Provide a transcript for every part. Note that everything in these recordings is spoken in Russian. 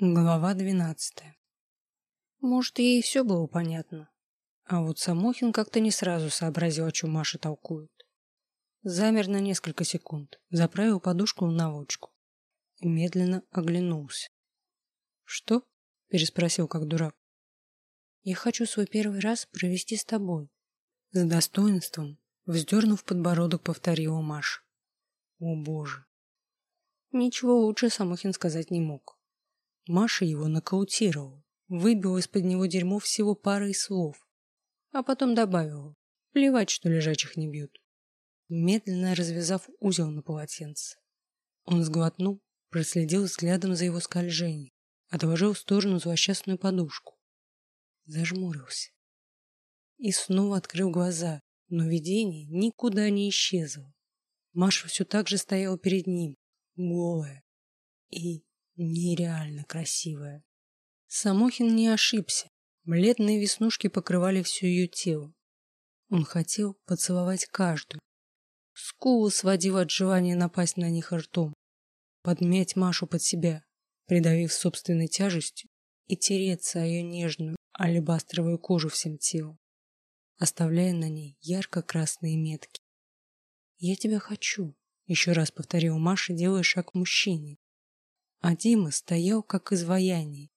Глава двенадцатая. Может, ей все было понятно. А вот Самохин как-то не сразу сообразил, о чем Маша толкует. Замер на несколько секунд, заправил подушку в наволочку и медленно оглянулся. «Что?» – переспросил как дурак. «Я хочу свой первый раз провести с тобой». С достоинством, вздернув подбородок, повторила Маша. «О, Боже!» Ничего лучше Самохин сказать не мог. Маша его нокаутировала, выбила из-под него дерьмо всего парой слов, а потом добавила, плевать, что лежачих не бьют, медленно развязав узел на полотенце. Он сглотнул, проследил взглядом за его скольжением, отложил в сторону злосчастную подушку. Зажмурился. И снова открыл глаза, но видение никуда не исчезло. Маша все так же стояла перед ним, голая и нереально красивая. Самохин не ошибся. Бледные веснушки покрывали все ее тело. Он хотел поцеловать каждую. Скулы сводил от желания напасть на них ртом, подмять Машу под себя, придавив собственной тяжестью и тереться о ее нежную алебастровую кожу всем телом, оставляя на ней ярко-красные метки. «Я тебя хочу», — еще раз повторил Маша, делая шаг к мужчине, а Дима стоял как изваяние,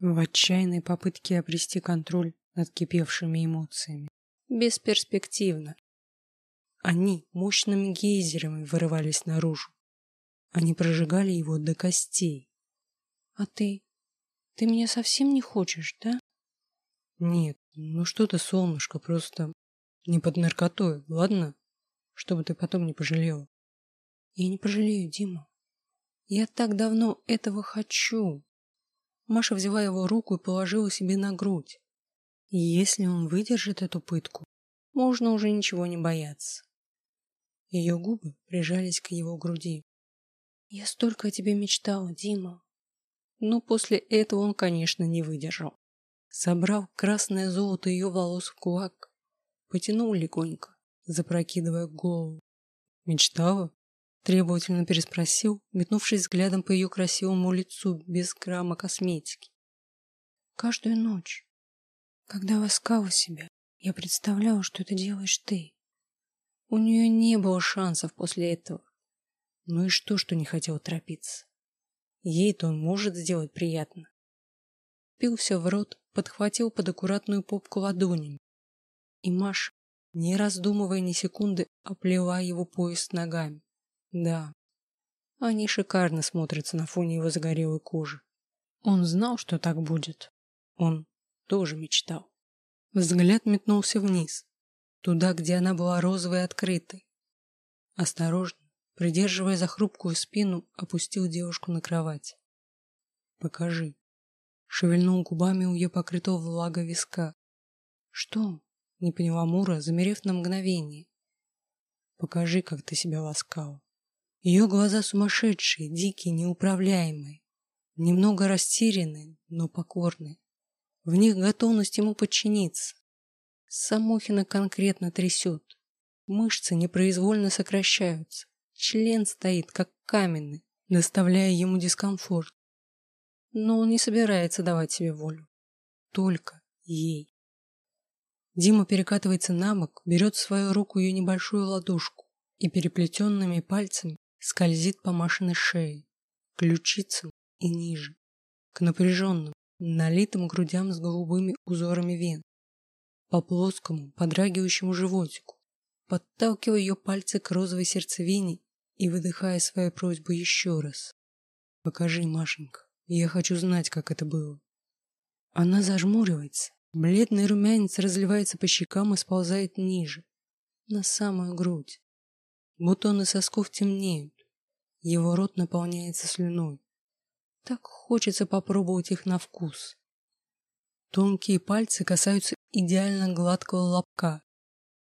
в отчаянной попытке обрести контроль над кипевшими эмоциями. Бесперспективно. Они мощными гейзерами вырывались наружу. Они прожигали его до костей. А ты? Ты меня совсем не хочешь, да? Нет, ну что ты, солнышко, просто не под наркотой, ладно? Чтобы ты потом не пожалела. Я не пожалею, Дима. Я так давно этого хочу. Маша взяла его руку и положила себе на грудь. И если он выдержит эту пытку, можно уже ничего не бояться. Ее губы прижались к его груди. Я столько о тебе мечтала, Дима. Но после этого он, конечно, не выдержал. Собрав красное золото ее волос в кулак, потянул легонько, запрокидывая голову. Мечтала? Требовательно переспросил, метнувшись взглядом по ее красивому лицу без грамма косметики. Каждую ночь, когда ласкала себя, я представляла, что это делаешь ты. У нее не было шансов после этого. Ну и что, что не хотел торопиться? Ей-то он может сделать приятно. Пился в рот, подхватил под аккуратную попку ладонями. И Маша, не раздумывая ни секунды, оплела его пояс ногами. Да, они шикарно смотрятся на фоне его загорелой кожи. Он знал, что так будет. Он тоже мечтал. Взгляд метнулся вниз, туда, где она была розовой и открытой. Осторожно, придерживая за хрупкую спину, опустил девушку на кровать. «Покажи». Шевельнул губами у ее покрытого влага виска. «Что?» — не поняла Мура, замерев на мгновение. «Покажи, как ты себя ласкала». Ее глаза сумасшедшие, дикие, неуправляемые, немного растерянные, но покорные. В них готовность ему подчиниться. Самохина конкретно трясет. Мышцы непроизвольно сокращаются. Член стоит, как каменный, доставляя ему дискомфорт. Но он не собирается давать себе волю. Только ей. Дима перекатывается на бок, берет в свою руку ее небольшую ладошку и переплетенными пальцами скользит по Машиной шее, ключицам и ниже, к напряженным, налитым грудям с голубыми узорами вен, по плоскому, подрагивающему животику, подталкивая ее пальцы к розовой сердцевине и выдыхая свою просьбу еще раз. «Покажи, Машенька, я хочу знать, как это было». Она зажмуривается, бледный румянец разливается по щекам и сползает ниже, на самую грудь. Бутоны сосков темнеют. Его рот наполняется слюной. Так хочется попробовать их на вкус. Тонкие пальцы касаются идеально гладкого лобка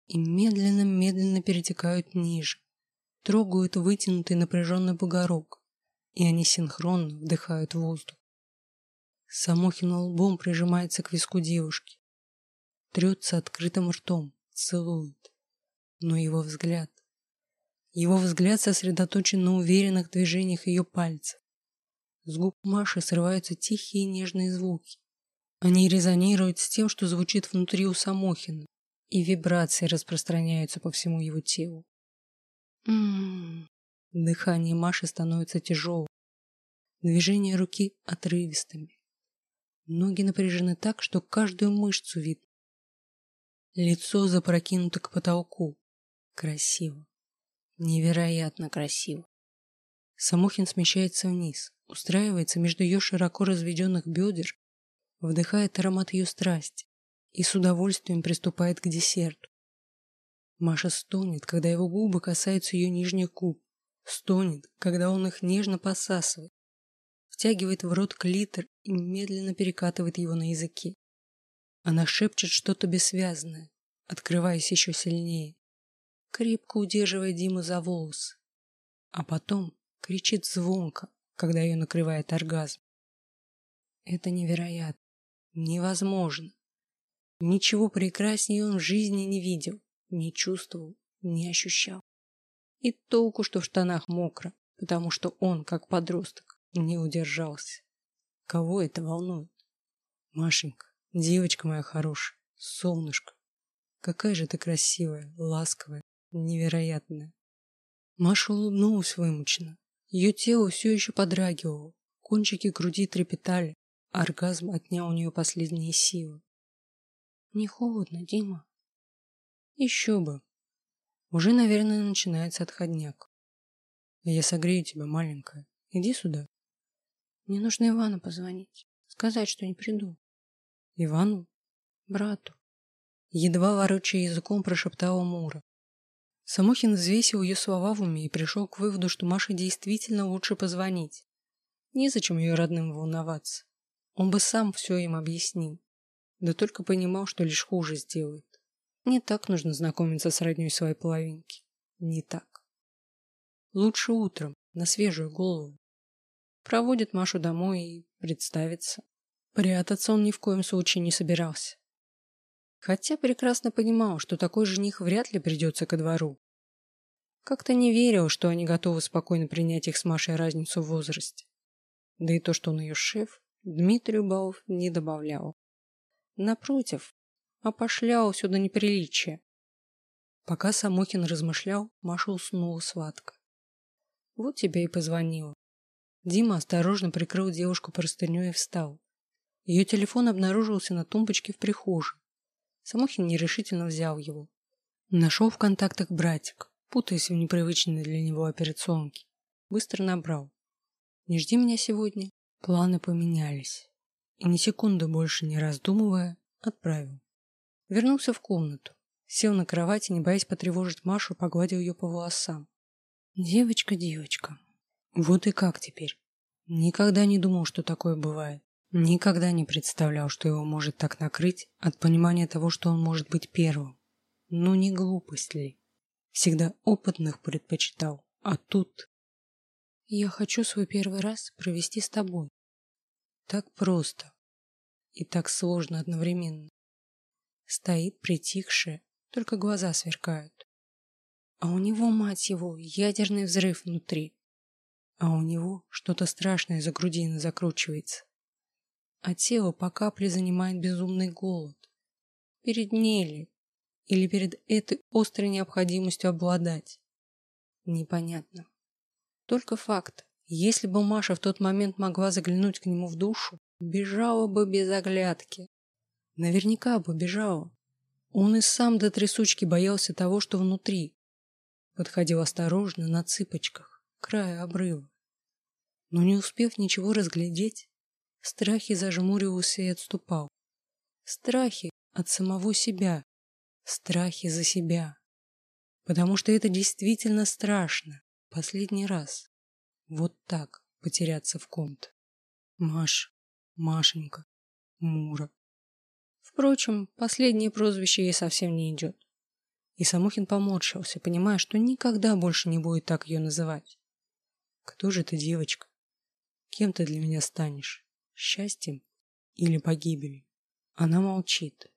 и медленно-медленно перетекают ниже, трогают вытянутый напряженный бугорок, и они синхронно вдыхают воздух. Самохин лбом прижимается к виску девушки, трется открытым ртом, целует, но его взгляд его взгляд сосредоточен на уверенных движениях ее пальцев, С губ Маши срываются тихие нежные звуки. Они резонируют с тем, что звучит внутри у Самохина, и вибрации распространяются по всему его телу. М-м-м. Дыхание Маши становится тяжелым. Движения руки отрывистыми. Ноги напряжены так, что каждую мышцу видно. Лицо запрокинуто к потолку. Красиво. Невероятно красиво. Самохин смещается вниз, устраивается между ее широко разведенных бедер, вдыхает аромат ее страсти и с удовольствием приступает к десерту. Маша стонет, когда его губы касаются ее нижних губ, стонет, когда он их нежно посасывает, втягивает в рот клитор и медленно перекатывает его на языке. Она шепчет что-то бессвязное, открываясь еще сильнее, крепко удерживая Диму за волосы, а потом кричит звонко, когда ее накрывает оргазм. Это невероятно, невозможно. Ничего прекраснее он в жизни не видел, не чувствовал, не ощущал. И толку, что в штанах мокро, потому что он, как подросток, не удержался. Кого это волнует? Машенька, девочка моя хорошая, солнышко. Какая же ты красивая, ласковая, невероятная. Маша улыбнулась вымученно. Ее тело все еще подрагивало, кончики груди трепетали, оргазм отнял у нее последние силы. Не холодно, Дима? Еще бы. Уже, наверное, начинается отходняк. Я согрею тебя, маленькая. Иди сюда. Мне нужно Ивану позвонить. Сказать, что не приду. Ивану? Брату. Едва ворочая языком, прошептала Мура. Самохин взвесил ее слова в уме и пришел к выводу, что Маше действительно лучше позвонить. Незачем ее родным волноваться. Он бы сам все им объяснил. Да только понимал, что лишь хуже сделает. Не так нужно знакомиться с родней своей половинки. Не так. Лучше утром, на свежую голову проводит Машу домой и представится. Прятаться он ни в коем случае не собирался. Хотя прекрасно понимал, что такой жених вряд ли придется ко двору. Как-то не верил, что они готовы спокойно принять их с Машей разницу в возрасте. Да и то, что он ее шеф, Дмитрию Баов не добавлял. Напротив, опошлял все до неприличия. Пока Самохин размышлял, Маша уснула сладко. Вот тебе и позвонила. Дима осторожно прикрыл девушку простыней и встал. Ее телефон обнаружился на тумбочке в прихожей. Самохин нерешительно взял его. Нашел в контактах братик, путаясь в непривычной для него операционке. Быстро набрал. «Не жди меня сегодня». Планы поменялись. И ни секунды больше не раздумывая, отправил. Вернулся в комнату. Сел на кровати, не боясь потревожить Машу, погладил ее по волосам. «Девочка, девочка, вот и как теперь? Никогда не думал, что такое бывает. Никогда не представлял, что его может так накрыть от понимания того, что он может быть первым. Ну не глупость ли? Всегда опытных предпочитал, а тут... Я хочу свой первый раз провести с тобой. Так просто. И так сложно одновременно. Стоит притихшая, только глаза сверкают. А у него, мать его, ядерный взрыв внутри а у него что-то страшное за грудиной закручивается. А тело по капле занимает безумный голод. Перед ней ли? Или перед этой острой необходимостью обладать? Непонятно. Только факт. Если бы Маша в тот момент могла заглянуть к нему в душу, бежала бы без оглядки. Наверняка бы бежала. Он и сам до трясучки боялся того, что внутри. Подходил осторожно на цыпочках, к краю обрыва но не успев ничего разглядеть, страхи зажмуривался и отступал. Страхи от самого себя, страхи за себя. Потому что это действительно страшно. Последний раз. Вот так потеряться в ком-то. Маша, Машенька, Мура. Впрочем, последнее прозвище ей совсем не идет. И Самохин поморщился, понимая, что никогда больше не будет так ее называть. Кто же эта девочка? Кем ты для меня станешь? Счастьем или погибелью? Она молчит.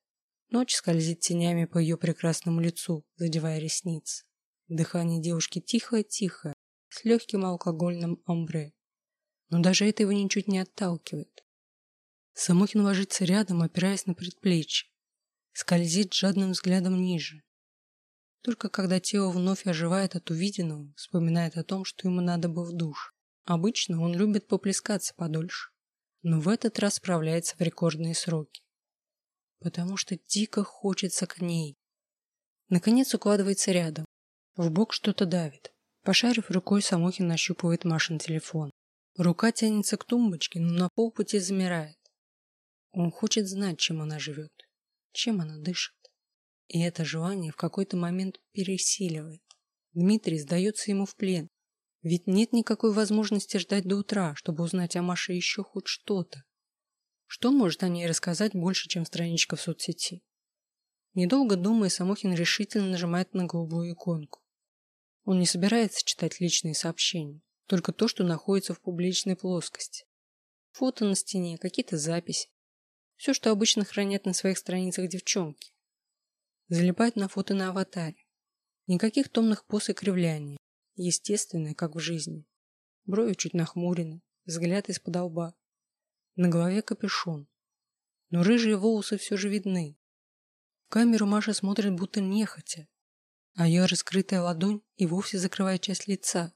Ночь скользит тенями по ее прекрасному лицу, задевая ресницы. Дыхание девушки тихое-тихое, с легким алкогольным амбре. но даже это его ничуть не отталкивает. Самохин ложится рядом, опираясь на предплечье, скользит жадным взглядом ниже. Только когда тело вновь оживает от увиденного, вспоминает о том, что ему надо бы в душ. Обычно он любит поплескаться подольше, но в этот раз справляется в рекордные сроки. Потому что дико хочется к ней. Наконец укладывается рядом. В бок что-то давит. Пошарив рукой, Самохин нащупывает Машин телефон. Рука тянется к тумбочке, но на полпути замирает. Он хочет знать, чем она живет, чем она дышит. И это желание в какой-то момент пересиливает. Дмитрий сдается ему в плен. Ведь нет никакой возможности ждать до утра, чтобы узнать о Маше еще хоть что-то. Что может о ней рассказать больше, чем страничка в соцсети? Недолго думая, Самохин решительно нажимает на голубую иконку. Он не собирается читать личные сообщения, только то, что находится в публичной плоскости. Фото на стене, какие-то записи. Все, что обычно хранят на своих страницах девчонки. Залипает на фото на аватаре. Никаких томных поз и кривляний. Естественное, как в жизни. Брови чуть нахмурены, взгляд из-под лба. На голове капюшон. Но рыжие волосы все же видны. В камеру Маша смотрит будто нехотя, а ее раскрытая ладонь и вовсе закрывает часть лица.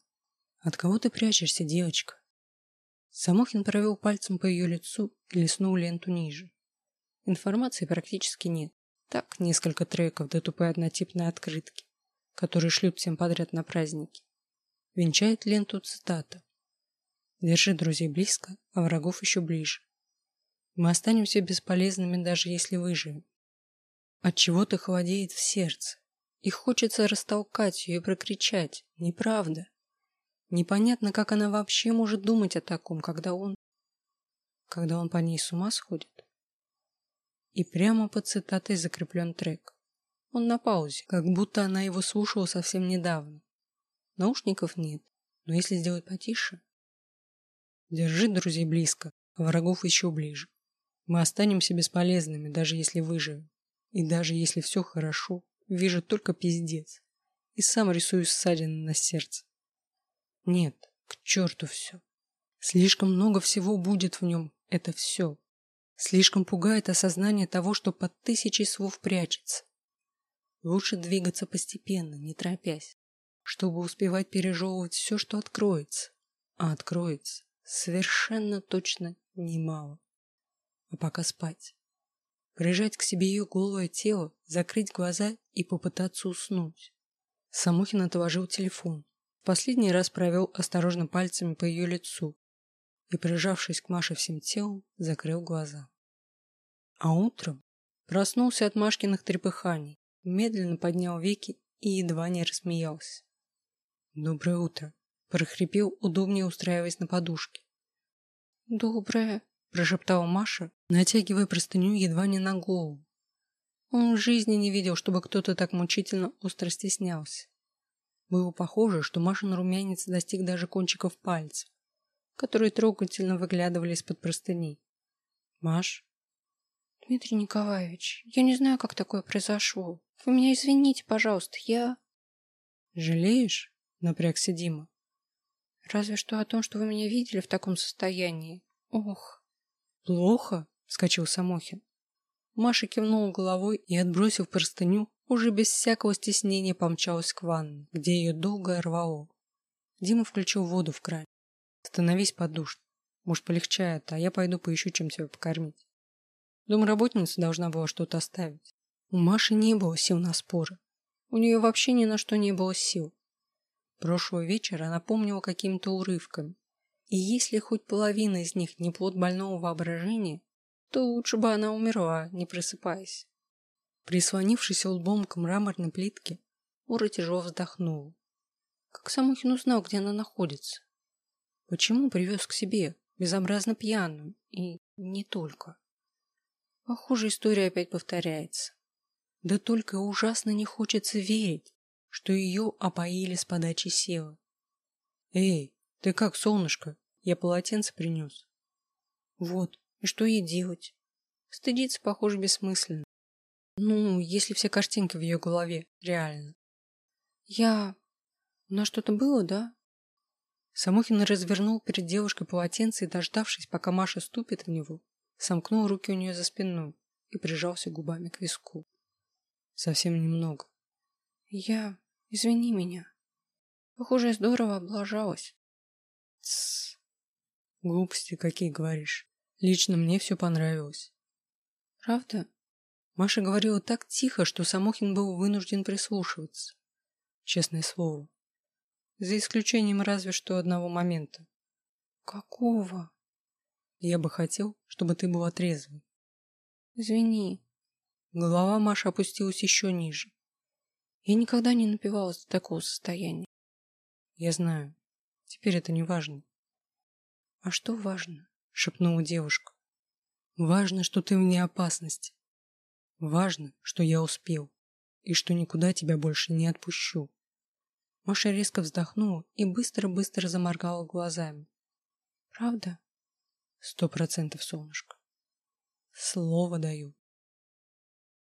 От кого ты прячешься, девочка? Самохин провел пальцем по ее лицу и леснул ленту ниже. Информации практически нет. Так, несколько треков да тупые однотипные открытки, которые шлют всем подряд на праздники. Венчает ленту цитата. Держи друзей близко, а врагов еще ближе. Мы останемся бесполезными, даже если выживем. От чего-то холодеет в сердце. И хочется растолкать ее и прокричать. Неправда. Непонятно, как она вообще может думать о таком, когда он... Когда он по ней с ума сходит. И прямо под цитатой закреплен трек. Он на паузе, как будто она его слушала совсем недавно. Наушников нет, но если сделать потише... Держи друзей близко, а врагов еще ближе. Мы останемся бесполезными, даже если выживем. И даже если все хорошо, вижу только пиздец. И сам рисую ссадины на сердце. Нет, к черту все. Слишком много всего будет в нем, это все. Слишком пугает осознание того, что под тысячей слов прячется. Лучше двигаться постепенно, не торопясь, чтобы успевать пережевывать все, что откроется. А откроется совершенно точно немало. А пока спать. Прижать к себе ее голое тело, закрыть глаза и попытаться уснуть. Самохин отложил телефон. Последний раз провел осторожно пальцами по ее лицу, и, прижавшись к Маше всем телом, закрыл глаза. А утром проснулся от Машкиных трепыханий, медленно поднял веки и едва не рассмеялся. «Доброе утро!» – прохрипел, удобнее устраиваясь на подушке. «Доброе!» – прошептала Маша, натягивая простыню едва не на голову. Он в жизни не видел, чтобы кто-то так мучительно остро стеснялся. Было похоже, что Машин румянец достиг даже кончиков пальцев которые трогательно выглядывали из-под простыней. «Маш?» «Дмитрий Николаевич, я не знаю, как такое произошло. Вы меня извините, пожалуйста, я...» «Жалеешь?» — напрягся Дима. «Разве что о том, что вы меня видели в таком состоянии. Ох!» «Плохо?» — вскочил Самохин. Маша кивнула головой и, отбросив простыню, уже без всякого стеснения помчалась к ванне, где ее долго рвало. Дима включил воду в кран. Становись под душ. Может, полегчает, а я пойду поищу, чем тебя покормить. Домработница должна была что-то оставить. У Маши не было сил на споры. У нее вообще ни на что не было сил. Прошлого вечера она помнила какими-то урывками. И если хоть половина из них не плод больного воображения, то лучше бы она умерла, не просыпаясь. Прислонившись лбом к мраморной плитке, Ура тяжело вздохнула. Как Самохин узнал, где она находится? Почему привез к себе, безобразно пьяную, и не только? Похоже, история опять повторяется. Да только ужасно не хочется верить, что ее опоили с подачи села. Эй, ты как, солнышко? Я полотенце принес. Вот, и что ей делать? Стыдиться, похоже, бессмысленно. Ну, если все картинки в ее голове реально. Я... У нас что-то было, да? Самохин развернул перед девушкой полотенце и, дождавшись, пока Маша ступит в него, сомкнул руки у нее за спиной и прижался губами к виску. Совсем немного. Я... Извини меня. Похоже, я здорово облажалась. Тссс. Глупости какие говоришь. Лично мне все понравилось. Правда? Маша говорила так тихо, что Самохин был вынужден прислушиваться. Честное слово. За исключением разве что одного момента. Какого? Я бы хотел, чтобы ты была трезвой. Извини. Голова Маши опустилась еще ниже. Я никогда не напивалась до такого состояния. Я знаю. Теперь это не важно. А что важно? Шепнула девушка. Важно, что ты вне опасности. Важно, что я успел. И что никуда тебя больше не отпущу. Маша резко вздохнула и быстро-быстро заморгала глазами. Правда? Сто процентов, солнышко. Слово даю.